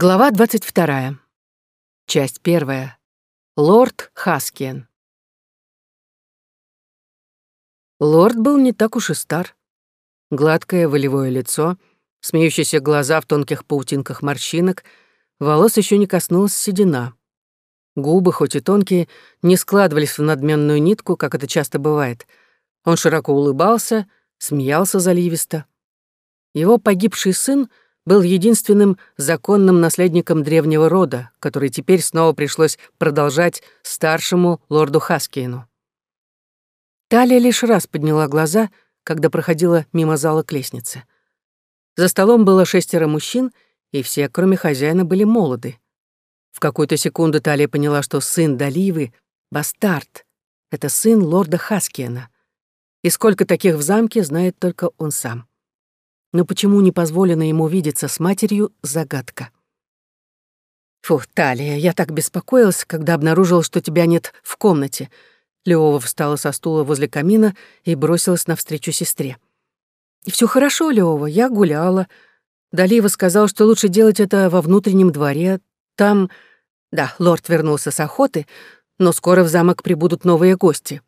Глава 22. Часть первая. Лорд Хаскиен. Лорд был не так уж и стар. Гладкое волевое лицо, смеющиеся глаза в тонких паутинках морщинок, волос еще не коснулась седина. Губы, хоть и тонкие, не складывались в надменную нитку, как это часто бывает. Он широко улыбался, смеялся заливисто. Его погибший сын — был единственным законным наследником древнего рода, который теперь снова пришлось продолжать старшему лорду Хаскиену. Талия лишь раз подняла глаза, когда проходила мимо зала к лестнице. За столом было шестеро мужчин, и все, кроме хозяина, были молоды. В какую-то секунду Талия поняла, что сын Даливы — бастард. Это сын лорда Хаскиена. И сколько таких в замке, знает только он сам но почему не позволено ему видеться с матерью — загадка. «Фу, Талия, я так беспокоилась, когда обнаружила, что тебя нет в комнате». Леова встала со стула возле камина и бросилась навстречу сестре. «И всё хорошо, Леова, я гуляла. Далива сказал, что лучше делать это во внутреннем дворе. Там... Да, лорд вернулся с охоты, но скоро в замок прибудут новые гости.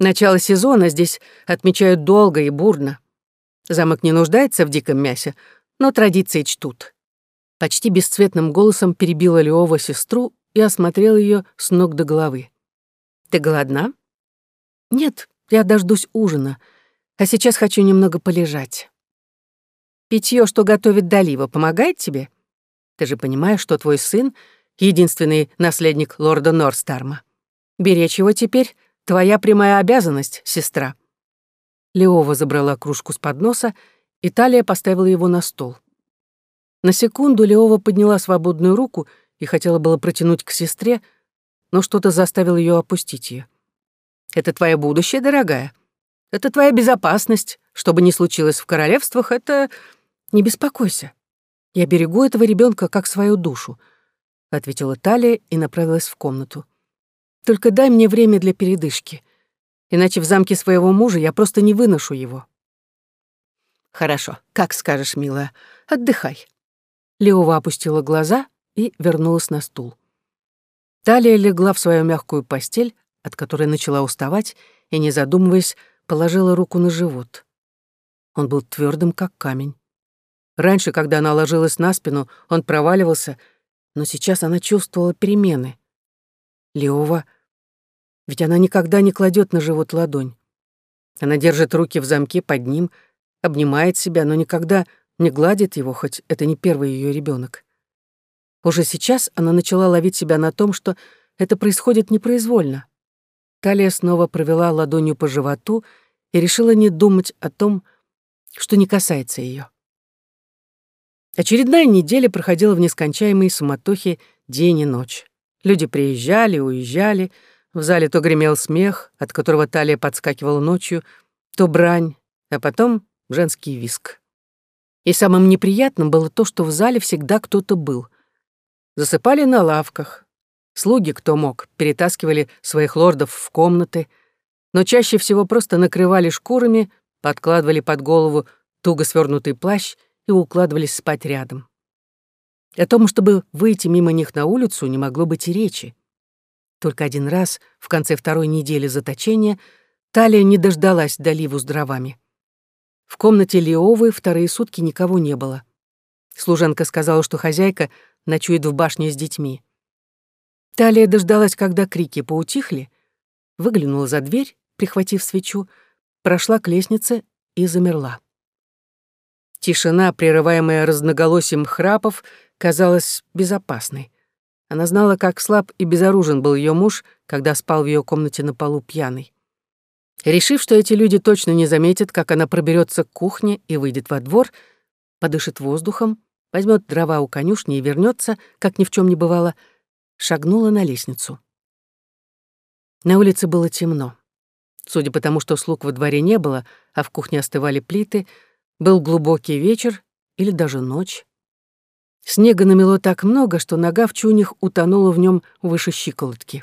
Начало сезона здесь отмечают долго и бурно. Замок не нуждается в диком мясе, но традиции чтут. Почти бесцветным голосом перебила Леова сестру и осмотрел ее с ног до головы. «Ты голодна?» «Нет, я дождусь ужина, а сейчас хочу немного полежать». «Питье, что готовит Далива, помогает тебе? Ты же понимаешь, что твой сын — единственный наследник лорда Норстарма. Беречь его теперь — твоя прямая обязанность, сестра». Леова забрала кружку с подноса, и Талия поставила его на стол. На секунду Леова подняла свободную руку и хотела было протянуть к сестре, но что-то заставило ее опустить ее. «Это твое будущее, дорогая. Это твоя безопасность. Что бы ни случилось в королевствах, это... Не беспокойся. Я берегу этого ребенка как свою душу», — ответила Талия и направилась в комнату. «Только дай мне время для передышки иначе в замке своего мужа я просто не выношу его. Хорошо, как скажешь, милая, отдыхай. Леова опустила глаза и вернулась на стул. Талия легла в свою мягкую постель, от которой начала уставать, и, не задумываясь, положила руку на живот. Он был твердым, как камень. Раньше, когда она ложилась на спину, он проваливался, но сейчас она чувствовала перемены. Леова ведь она никогда не кладет на живот ладонь. Она держит руки в замке под ним, обнимает себя, но никогда не гладит его, хоть это не первый ее ребенок. Уже сейчас она начала ловить себя на том, что это происходит непроизвольно. Талия снова провела ладонью по животу и решила не думать о том, что не касается ее. Очередная неделя проходила в нескончаемой суматохе день и ночь. Люди приезжали, уезжали, в зале то гремел смех, от которого талия подскакивала ночью, то брань, а потом женский виск. И самым неприятным было то, что в зале всегда кто-то был. Засыпали на лавках. Слуги, кто мог, перетаскивали своих лордов в комнаты, но чаще всего просто накрывали шкурами, подкладывали под голову туго свернутый плащ и укладывались спать рядом. О том, чтобы выйти мимо них на улицу, не могло быть и речи. Только один раз, в конце второй недели заточения, Талия не дождалась доливу с дровами. В комнате Леовы вторые сутки никого не было. Служанка сказала, что хозяйка ночует в башне с детьми. Талия дождалась, когда крики поутихли, выглянула за дверь, прихватив свечу, прошла к лестнице и замерла. Тишина, прерываемая разноголосием храпов, казалась безопасной. Она знала, как слаб и безоружен был ее муж, когда спал в ее комнате на полу пьяный. Решив, что эти люди точно не заметят, как она проберется к кухне и выйдет во двор, подышит воздухом, возьмет дрова у конюшни и вернется, как ни в чем не бывало, шагнула на лестницу. На улице было темно. Судя по тому, что слуг во дворе не было, а в кухне остывали плиты, был глубокий вечер или даже ночь. Снега намело так много, что нога в чунях утонула в нем выше щиколотки.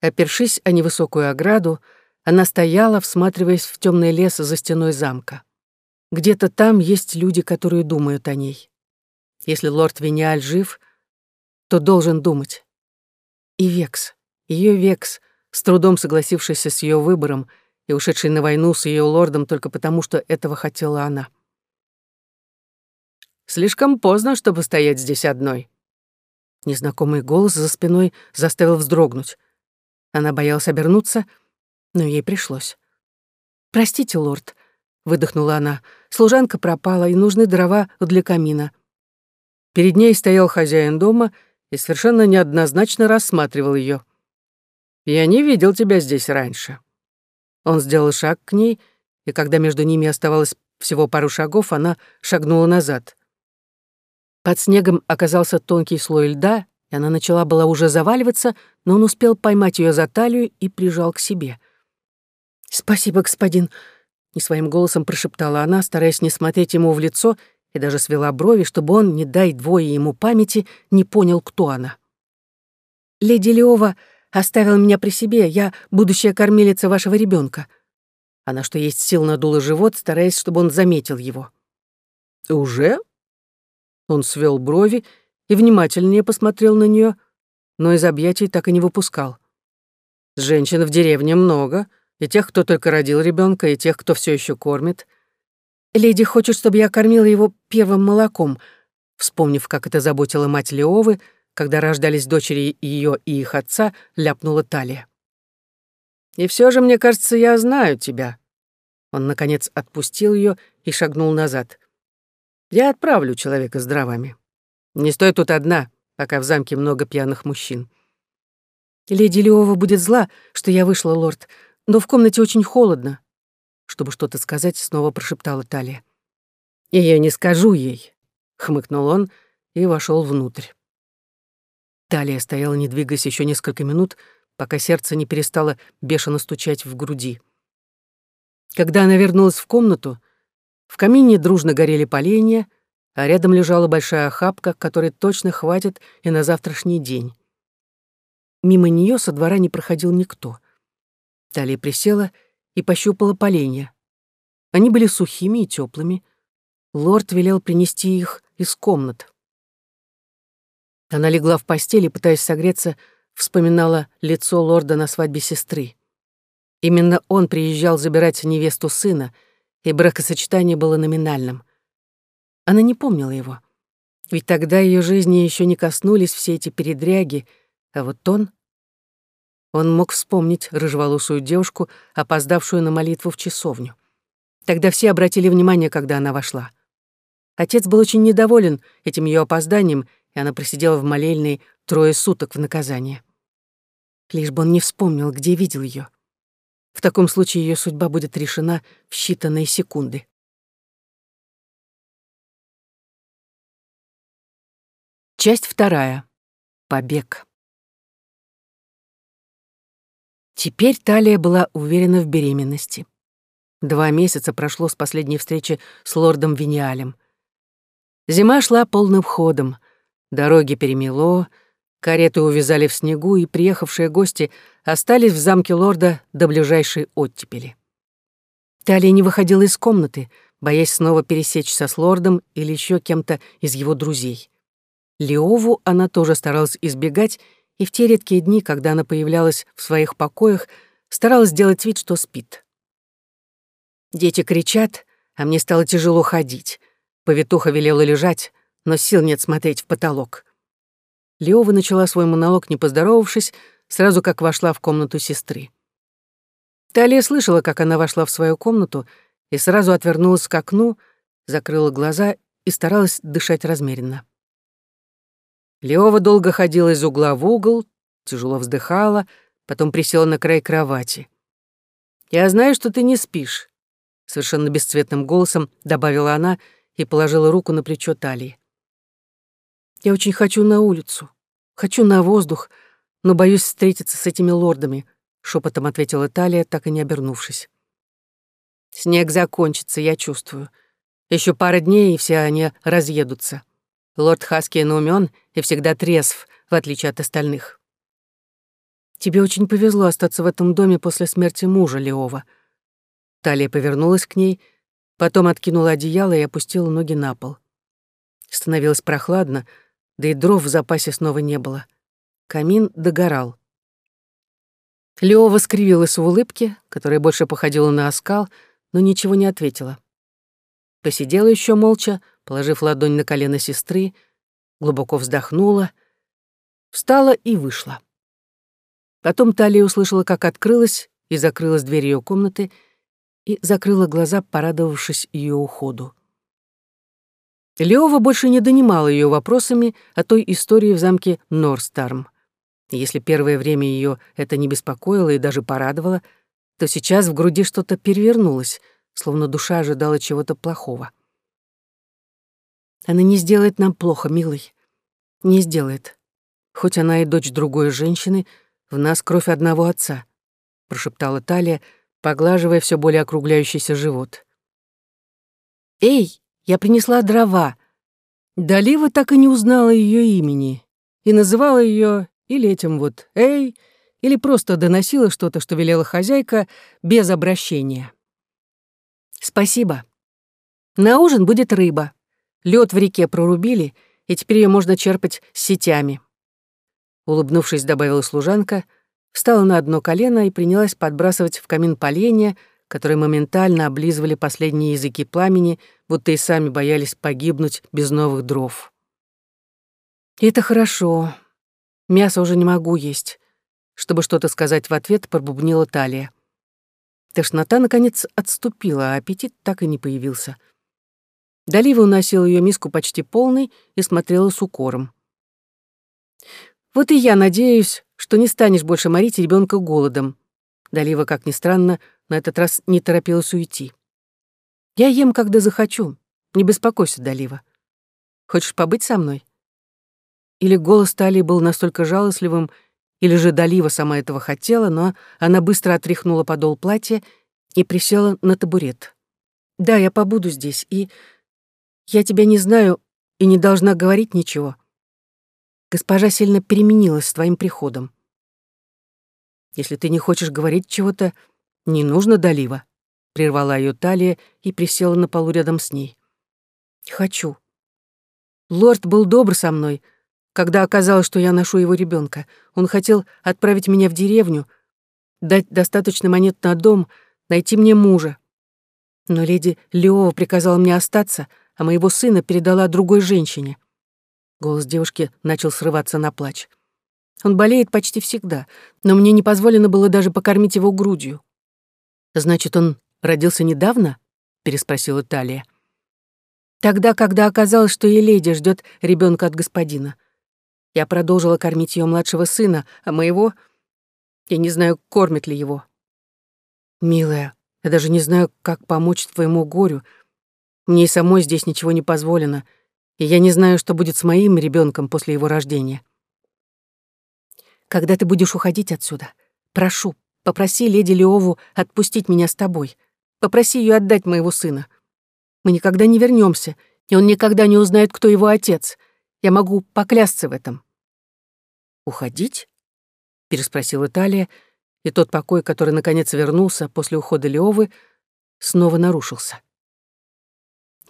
Опершись о невысокую ограду, она стояла, всматриваясь в темный лес за стеной замка. Где-то там есть люди, которые думают о ней. Если лорд Виниаль жив, то должен думать. И Векс, ее Векс, с трудом согласившийся с ее выбором и ушедший на войну с ее лордом только потому, что этого хотела она. Слишком поздно, чтобы стоять здесь одной. Незнакомый голос за спиной заставил вздрогнуть. Она боялась обернуться, но ей пришлось. «Простите, лорд», — выдохнула она, — «служанка пропала, и нужны дрова для камина». Перед ней стоял хозяин дома и совершенно неоднозначно рассматривал ее. «Я не видел тебя здесь раньше». Он сделал шаг к ней, и когда между ними оставалось всего пару шагов, она шагнула назад. Под снегом оказался тонкий слой льда, и она начала была уже заваливаться, но он успел поймать ее за талию и прижал к себе. «Спасибо, господин», — не своим голосом прошептала она, стараясь не смотреть ему в лицо, и даже свела брови, чтобы он, не дай двое ему памяти, не понял, кто она. «Леди Леова оставила меня при себе, я будущая кормилица вашего ребенка. Она, что есть сил, надула живот, стараясь, чтобы он заметил его. «Уже?» Он свел брови и внимательнее посмотрел на нее, но из объятий так и не выпускал. Женщин в деревне много, и тех, кто только родил ребенка, и тех, кто все еще кормит. Леди хочет, чтобы я кормила его первым молоком, вспомнив, как это заботила мать Леовы, когда рождались дочери ее и их отца, ляпнула Талия. «И все же, мне кажется, я знаю тебя». Он, наконец, отпустил ее и шагнул назад. Я отправлю человека с дровами. Не стой тут одна, пока в замке много пьяных мужчин. Леди Леова будет зла, что я вышла, лорд, но в комнате очень холодно. Чтобы что-то сказать, снова прошептала Талия. И я не скажу ей, хмыкнул он и вошел внутрь. Талия стояла, не двигаясь еще несколько минут, пока сердце не перестало бешено стучать в груди. Когда она вернулась в комнату, в камине дружно горели поленья, а рядом лежала большая охапка, которой точно хватит и на завтрашний день. Мимо нее со двора не проходил никто. Талия присела и пощупала поленья. Они были сухими и теплыми. Лорд велел принести их из комнат. Она легла в постели, пытаясь согреться, вспоминала лицо лорда на свадьбе сестры. Именно он приезжал забирать невесту сына — и бракосочетание было номинальным. Она не помнила его. Ведь тогда ее жизни еще не коснулись все эти передряги, а вот он... Он мог вспомнить рыжеволосую девушку, опоздавшую на молитву в часовню. Тогда все обратили внимание, когда она вошла. Отец был очень недоволен этим ее опозданием, и она просидела в молельной трое суток в наказание. Лишь бы он не вспомнил, где видел ее. В таком случае ее судьба будет решена в считанные секунды. Часть вторая. Побег. Теперь Талия была уверена в беременности. Два месяца прошло с последней встречи с лордом Виниалем. Зима шла полным ходом. Дороги перемело, Кареты увязали в снегу, и приехавшие гости остались в замке лорда до ближайшей оттепели. Талия не выходила из комнаты, боясь снова пересечься с лордом или еще кем-то из его друзей. Леову она тоже старалась избегать, и в те редкие дни, когда она появлялась в своих покоях, старалась сделать вид, что спит. Дети кричат, а мне стало тяжело ходить. Повитуха велела лежать, но сил нет смотреть в потолок. Леова начала свой монолог, не поздоровавшись, сразу как вошла в комнату сестры. Талия слышала, как она вошла в свою комнату и сразу отвернулась к окну, закрыла глаза и старалась дышать размеренно. Леова долго ходила из угла в угол, тяжело вздыхала, потом присела на край кровати. «Я знаю, что ты не спишь», — совершенно бесцветным голосом добавила она и положила руку на плечо Талии. Я очень хочу на улицу, хочу на воздух, но боюсь встретиться с этими лордами», — шепотом ответила Талия, так и не обернувшись. «Снег закончится, я чувствую. Еще пара дней, и все они разъедутся. Лорд Хаскиен умен и всегда трезв, в отличие от остальных. Тебе очень повезло остаться в этом доме после смерти мужа, Леова». Талия повернулась к ней, потом откинула одеяло и опустила ноги на пол. Становилось прохладно, да и дров в запасе снова не было. Камин догорал. Леова скривилась в улыбке, которая больше походила на оскал, но ничего не ответила. Посидела еще молча, положив ладонь на колено сестры, глубоко вздохнула, встала и вышла. Потом Талия услышала, как открылась и закрылась дверь ее комнаты, и закрыла глаза, порадовавшись ее уходу. Леова больше не донимала ее вопросами о той истории в замке Норстарм. Если первое время ее это не беспокоило и даже порадовало, то сейчас в груди что-то перевернулось, словно душа ожидала чего-то плохого. Она не сделает нам плохо, милый. Не сделает. Хоть она и дочь другой женщины, в нас кровь одного отца, прошептала Талия, поглаживая все более округляющийся живот. Эй, я принесла дрова. Далива так и не узнала ее имени и называла ее или этим вот «эй», или просто доносила что-то, что велела хозяйка, без обращения. «Спасибо. На ужин будет рыба. Лед в реке прорубили, и теперь ее можно черпать сетями». Улыбнувшись, добавила служанка, встала на одно колено и принялась подбрасывать в камин поленья, которые моментально облизывали последние языки пламени, будто и сами боялись погибнуть без новых дров. «Это хорошо. Мясо уже не могу есть. Чтобы что-то сказать в ответ, пробубнила талия. Тошнота, наконец, отступила, а аппетит так и не появился. Далива уносила ее миску почти полной и смотрела с укором. «Вот и я надеюсь, что не станешь больше морить ребенка голодом». Далива, как ни странно, на этот раз не торопилась уйти. «Я ем, когда захочу. Не беспокойся, Далива. Хочешь побыть со мной?» Или голос Талии был настолько жалостливым, или же Далива сама этого хотела, но она быстро отряхнула подол платья и присела на табурет. «Да, я побуду здесь, и... Я тебя не знаю и не должна говорить ничего. Госпожа сильно переменилась с твоим приходом. Если ты не хочешь говорить чего-то, не нужно Далива», — прервала ее талия и присела на полу рядом с ней. «Хочу. Лорд был добр со мной, — когда оказалось, что я ношу его ребенка. Он хотел отправить меня в деревню, дать достаточно монет на дом, найти мне мужа. Но леди Леова приказала мне остаться, а моего сына передала другой женщине. Голос девушки начал срываться на плач. Он болеет почти всегда, но мне не позволено было даже покормить его грудью. «Значит, он родился недавно?» — переспросила Талия. «Тогда, когда оказалось, что и леди ждет ребенка от господина. Я продолжила кормить ее младшего сына, а моего... Я не знаю, кормит ли его. Милая, я даже не знаю, как помочь твоему горю. Мне и самой здесь ничего не позволено, и я не знаю, что будет с моим ребенком после его рождения. Когда ты будешь уходить отсюда, прошу, попроси леди Леову отпустить меня с тобой. Попроси ее отдать моего сына. Мы никогда не вернемся, и он никогда не узнает, кто его отец. Я могу поклясться в этом». «Уходить?» — переспросила Талия, и тот покой, который наконец вернулся после ухода Леовы, снова нарушился.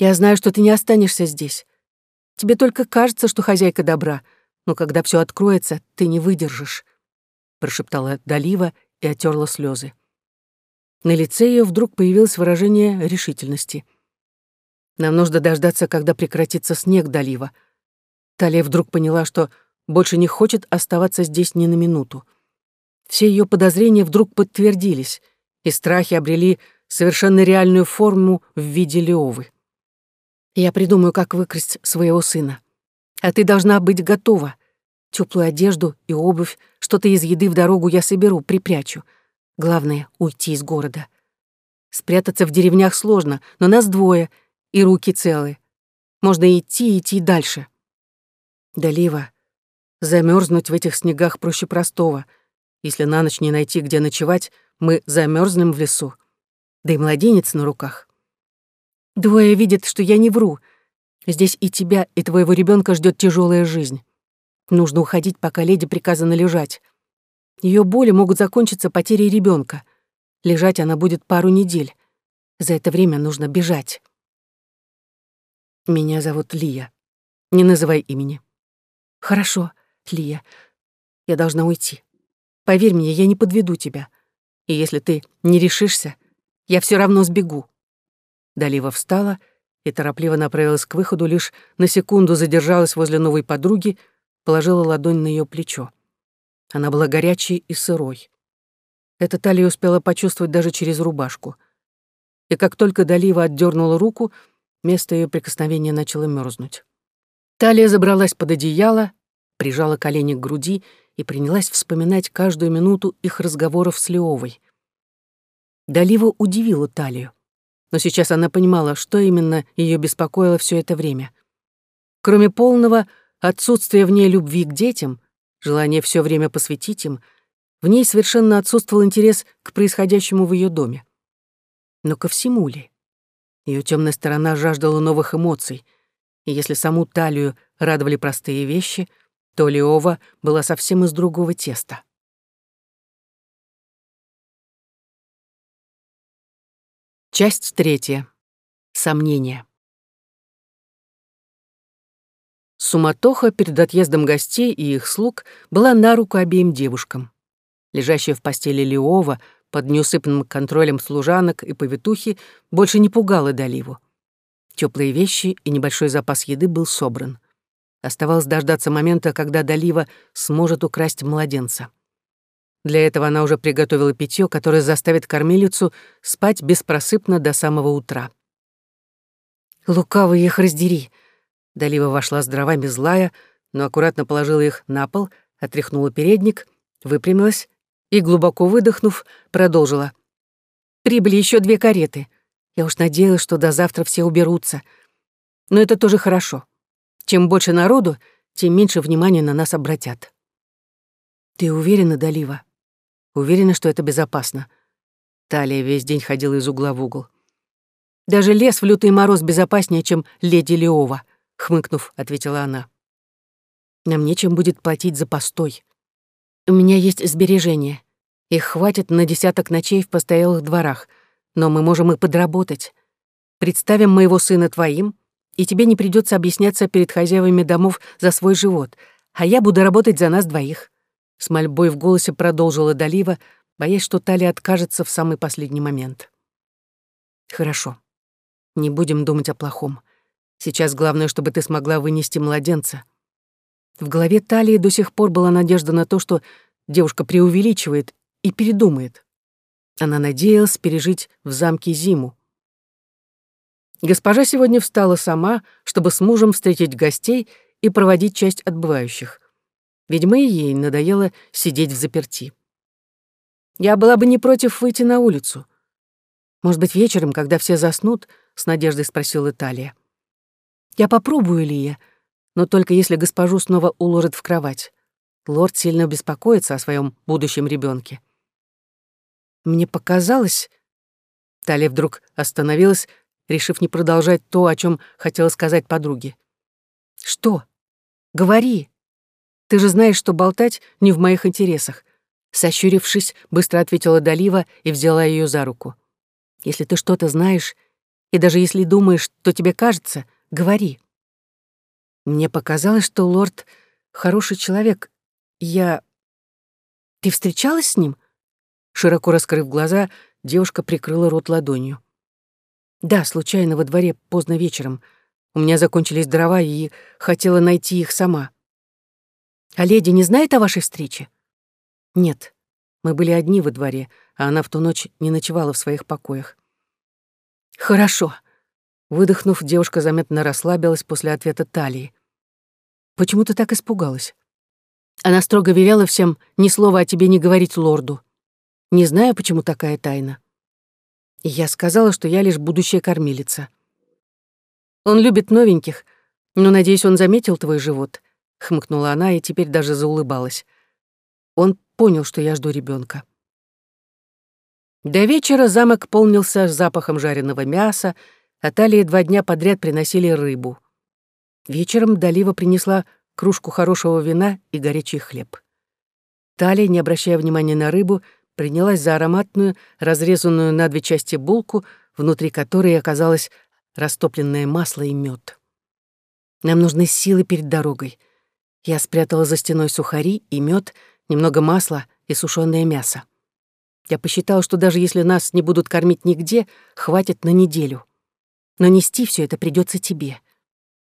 «Я знаю, что ты не останешься здесь. Тебе только кажется, что хозяйка добра, но когда все откроется, ты не выдержишь», — прошептала Далива и отерла слезы. На лице ее вдруг появилось выражение решительности. «Нам нужно дождаться, когда прекратится снег, Далива», — Талия вдруг поняла, что больше не хочет оставаться здесь ни на минуту. Все ее подозрения вдруг подтвердились, и страхи обрели совершенно реальную форму в виде Леовы. «Я придумаю, как выкрасть своего сына. А ты должна быть готова. Теплую одежду и обувь, что-то из еды в дорогу я соберу, припрячу. Главное — уйти из города. Спрятаться в деревнях сложно, но нас двое, и руки целы. Можно идти и идти дальше». Долива. Замерзнуть в этих снегах проще простого. Если на ночь не найти, где ночевать, мы замерзнем в лесу. Да и младенец на руках. Двое видят, что я не вру. Здесь и тебя, и твоего ребенка ждет тяжелая жизнь. Нужно уходить, пока леди приказано лежать. Ее боли могут закончиться потерей ребенка. Лежать она будет пару недель. За это время нужно бежать. Меня зовут Лия. Не называй имени. Хорошо, Лия. Я должна уйти. Поверь мне, я не подведу тебя. И если ты не решишься, я все равно сбегу. Далива встала и торопливо направилась к выходу, лишь на секунду задержалась возле новой подруги, положила ладонь на ее плечо. Она была горячей и сырой. Это талия успела почувствовать даже через рубашку. И как только Далива отдернула руку, место ее прикосновения начало мерзнуть. Талия забралась под одеяло, прижала колени к груди и принялась вспоминать каждую минуту их разговоров с Леовой. Далива удивила Талию. Но сейчас она понимала, что именно ее беспокоило все это время. Кроме полного отсутствия в ней любви к детям, желания все время посвятить им, в ней совершенно отсутствовал интерес к происходящему в ее доме. Но ко всему ли? Ее темная сторона жаждала новых эмоций — и если саму талию радовали простые вещи, то Леова была совсем из другого теста. Часть третья. Сомнения. Суматоха перед отъездом гостей и их слуг была на руку обеим девушкам. Лежащая в постели Леова под неусыпанным контролем служанок и повитухи больше не пугала Даливу. Теплые вещи и небольшой запас еды был собран. Оставалось дождаться момента, когда Далива сможет украсть младенца. Для этого она уже приготовила питье, которое заставит кормилицу спать беспросыпно до самого утра. «Лукавый их раздери!» Далива вошла с дровами злая, но аккуратно положила их на пол, отряхнула передник, выпрямилась и, глубоко выдохнув, продолжила. «Прибыли еще две кареты. Я уж надеялась, что до завтра все уберутся. Но это тоже хорошо. Чем больше народу, тем меньше внимания на нас обратят. Ты уверена, Далива? Уверена, что это безопасно? Талия весь день ходила из угла в угол. Даже лес в лютый мороз безопаснее, чем леди Леова, хмыкнув, ответила она. Нам нечем будет платить за постой. У меня есть сбережения. Их хватит на десяток ночей в постоялых дворах — но мы можем и подработать. Представим моего сына твоим, и тебе не придется объясняться перед хозяевами домов за свой живот, а я буду работать за нас двоих». С мольбой в голосе продолжила Далива, боясь, что Талия откажется в самый последний момент. «Хорошо. Не будем думать о плохом. Сейчас главное, чтобы ты смогла вынести младенца». В голове Талии до сих пор была надежда на то, что девушка преувеличивает и передумает. Она надеялась пережить в замке зиму. Госпожа сегодня встала сама, чтобы с мужем встретить гостей и проводить часть отбывающих. Видимо, и ей надоело сидеть в заперти. Я была бы не против выйти на улицу. Может быть, вечером, когда все заснут, с надеждой спросила Италия. Я попробую, Лия, но только если госпожу снова уложат в кровать. Лорд сильно беспокоится о своем будущем ребенке. Мне показалось... Талия вдруг остановилась, решив не продолжать то, о чем хотела сказать подруге. «Что? Говори. Ты же знаешь, что болтать не в моих интересах». Сощурившись, быстро ответила Далива и взяла ее за руку. «Если ты что-то знаешь, и даже если думаешь, что тебе кажется, говори». Мне показалось, что лорд — хороший человек. Я... Ты встречалась с ним? Широко раскрыв глаза, девушка прикрыла рот ладонью. «Да, случайно во дворе поздно вечером. У меня закончились дрова, и хотела найти их сама». «А леди не знает о вашей встрече?» «Нет. Мы были одни во дворе, а она в ту ночь не ночевала в своих покоях». «Хорошо». Выдохнув, девушка заметно расслабилась после ответа Талии. «Почему ты так испугалась?» Она строго велела всем ни слова о тебе не говорить лорду. Не знаю, почему такая тайна. И я сказала, что я лишь будущая кормилица. Он любит новеньких, но, надеюсь, он заметил твой живот, хмыкнула она и теперь даже заулыбалась. Он понял, что я жду ребенка. До вечера замок полнился запахом жареного мяса, а Талии два дня подряд приносили рыбу. Вечером Далива принесла кружку хорошего вина и горячий хлеб. Талия, не обращая внимания на рыбу, принялась за ароматную, разрезанную на две части булку, внутри которой оказалось растопленное масло и мед. Нам нужны силы перед дорогой. Я спрятала за стеной сухари и мед, немного масла и сушеное мясо. Я посчитала, что даже если нас не будут кормить нигде, хватит на неделю. Но нести все это придется тебе.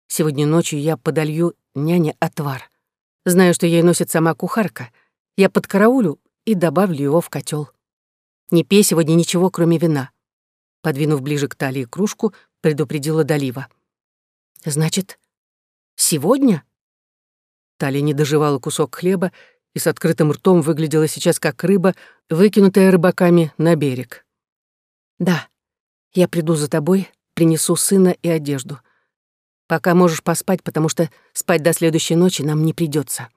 Сегодня ночью я подолью няне отвар. Знаю, что ей носит сама кухарка. Я подкараулю и добавлю его в котел. Не пей сегодня ничего, кроме вина. Подвинув ближе к талии кружку, предупредила Далива. Значит, сегодня? Талия не доживала кусок хлеба и с открытым ртом выглядела сейчас как рыба, выкинутая рыбаками на берег. «Да, я приду за тобой, принесу сына и одежду. Пока можешь поспать, потому что спать до следующей ночи нам не придется.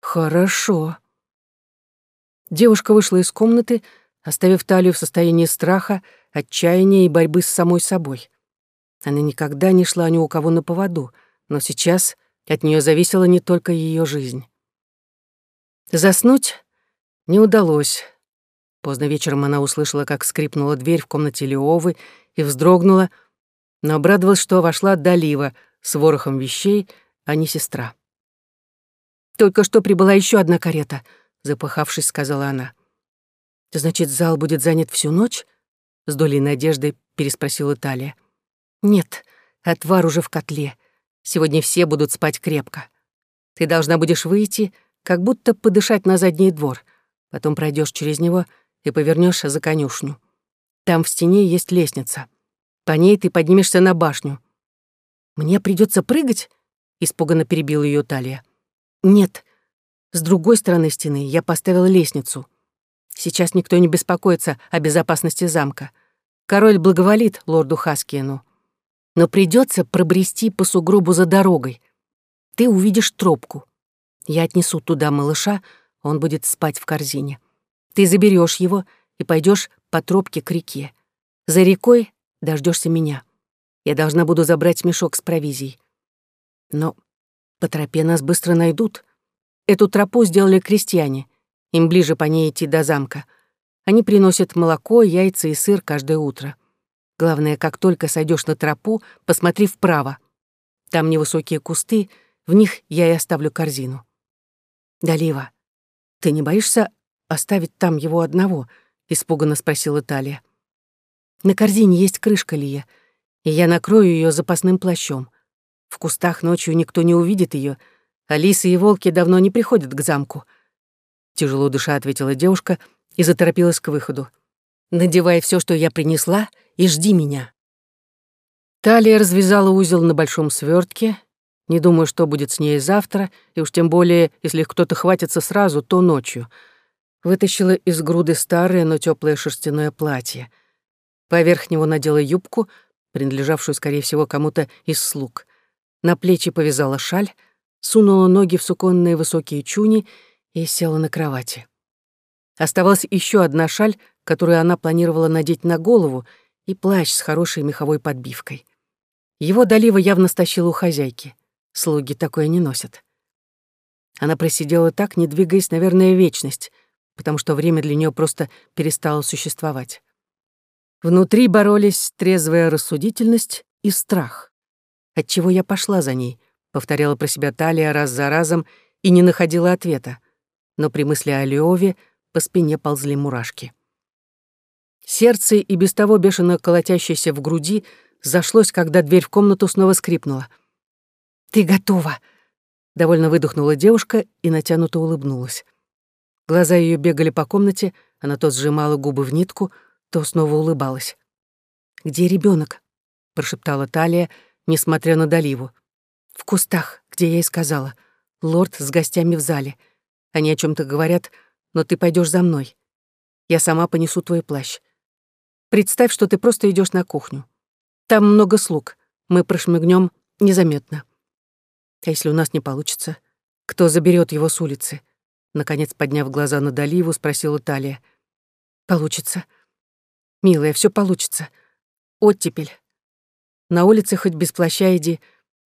«Хорошо». Девушка вышла из комнаты, оставив Талию в состоянии страха, отчаяния и борьбы с самой собой. Она никогда не шла ни у кого на поводу, но сейчас от нее зависела не только ее жизнь. Заснуть не удалось. Поздно вечером она услышала, как скрипнула дверь в комнате Леовы и вздрогнула, но обрадовалась, что вошла Далива с ворохом вещей, а не сестра. «Только что прибыла еще одна карета», — запыхавшись, сказала она. «Значит, зал будет занят всю ночь?» — с долей надежды переспросила Талия. «Нет, отвар уже в котле. Сегодня все будут спать крепко. Ты должна будешь выйти как будто подышать на задний двор. Потом пройдешь через него и повернешь за конюшню. Там в стене есть лестница. По ней ты поднимешься на башню. Мне придется прыгать? испуганно перебил ее Талия. Нет. С другой стороны стены я поставила лестницу. Сейчас никто не беспокоится о безопасности замка. Король благоволит лорду Хаскиену. Но придется пробрести по сугробу за дорогой. Ты увидишь тропку. Я отнесу туда малыша, он будет спать в корзине. Ты заберешь его и пойдешь по тропке к реке. За рекой дождешься меня. Я должна буду забрать мешок с провизией. Но по тропе нас быстро найдут. Эту тропу сделали крестьяне. Им ближе по ней идти до замка. Они приносят молоко, яйца и сыр каждое утро. Главное, как только сойдешь на тропу, посмотри вправо. Там невысокие кусты, в них я и оставлю корзину. «Далива, ты не боишься оставить там его одного?» — испуганно спросила Талия. «На корзине есть крышка, Лия, и я накрою ее запасным плащом. В кустах ночью никто не увидит ее, а лисы и волки давно не приходят к замку». Тяжело душа ответила девушка и заторопилась к выходу. «Надевай все, что я принесла, и жди меня». Талия развязала узел на большом свертке не думаю, что будет с ней завтра, и уж тем более, если кто-то хватится сразу, то ночью. Вытащила из груды старое, но теплое шерстяное платье. Поверх него надела юбку, принадлежавшую, скорее всего, кому-то из слуг. На плечи повязала шаль, сунула ноги в суконные высокие чуни и села на кровати. Оставалась еще одна шаль, которую она планировала надеть на голову, и плащ с хорошей меховой подбивкой. Его Далива явно стащила у хозяйки. Слуги такое не носят. Она просидела так, не двигаясь, наверное, вечность, потому что время для нее просто перестало существовать. Внутри боролись трезвая рассудительность и страх. Отчего я пошла за ней, повторяла про себя Талия раз за разом и не находила ответа. Но при мысли о Леове по спине ползли мурашки. Сердце, и без того бешено колотящееся в груди, зашлось, когда дверь в комнату снова скрипнула — «Ты готова!» — довольно выдохнула девушка и натянуто улыбнулась. Глаза ее бегали по комнате, она то сжимала губы в нитку, то снова улыбалась. «Где ребенок? прошептала Талия, несмотря на доливу. «В кустах, где я и сказала. Лорд с гостями в зале. Они о чем то говорят, но ты пойдешь за мной. Я сама понесу твой плащ. Представь, что ты просто идешь на кухню. Там много слуг. Мы прошмыгнем незаметно. А если у нас не получится? Кто заберет его с улицы? Наконец, подняв глаза на Доливу, спросила Талия. Получится. Милая, все получится. Оттепель. На улице хоть без плаща иди.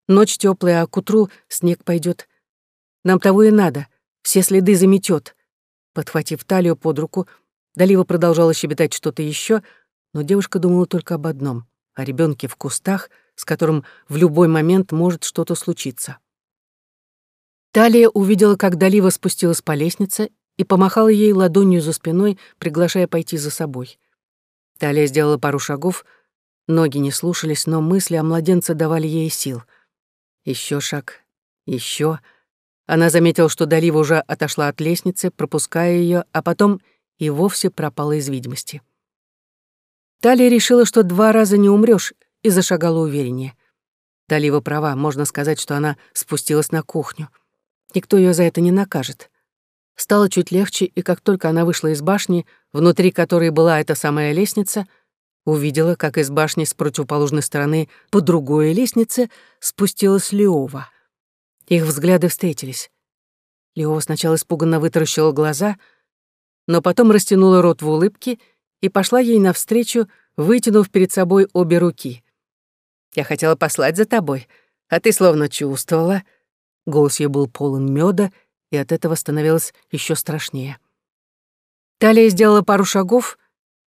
Ночь теплая, а к утру снег пойдет. Нам того и надо. Все следы заметет. Подхватив талию под руку, Далива продолжала щебетать что-то еще, но девушка думала только об одном — о ребенке в кустах, с которым в любой момент может что-то случиться. Талия увидела, как Далива спустилась по лестнице и помахала ей ладонью за спиной, приглашая пойти за собой. Талия сделала пару шагов, ноги не слушались, но мысли о младенце давали ей сил. Еще шаг, еще. Она заметила, что Далива уже отошла от лестницы, пропуская ее, а потом и вовсе пропала из видимости. Талия решила, что два раза не умрешь, и зашагала увереннее. Далива права, можно сказать, что она спустилась на кухню. Никто ее за это не накажет. Стало чуть легче, и как только она вышла из башни, внутри которой была эта самая лестница, увидела, как из башни с противоположной стороны по другой лестнице спустилась Леова. Их взгляды встретились. Леова сначала испуганно вытаращила глаза, но потом растянула рот в улыбке и пошла ей навстречу, вытянув перед собой обе руки. «Я хотела послать за тобой, а ты словно чувствовала», Голос ее был полон меда, и от этого становилось еще страшнее. Талия сделала пару шагов,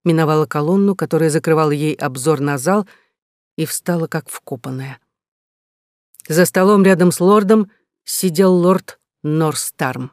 миновала колонну, которая закрывала ей обзор на зал, и встала как вкопанная. За столом рядом с лордом сидел лорд Норстарм.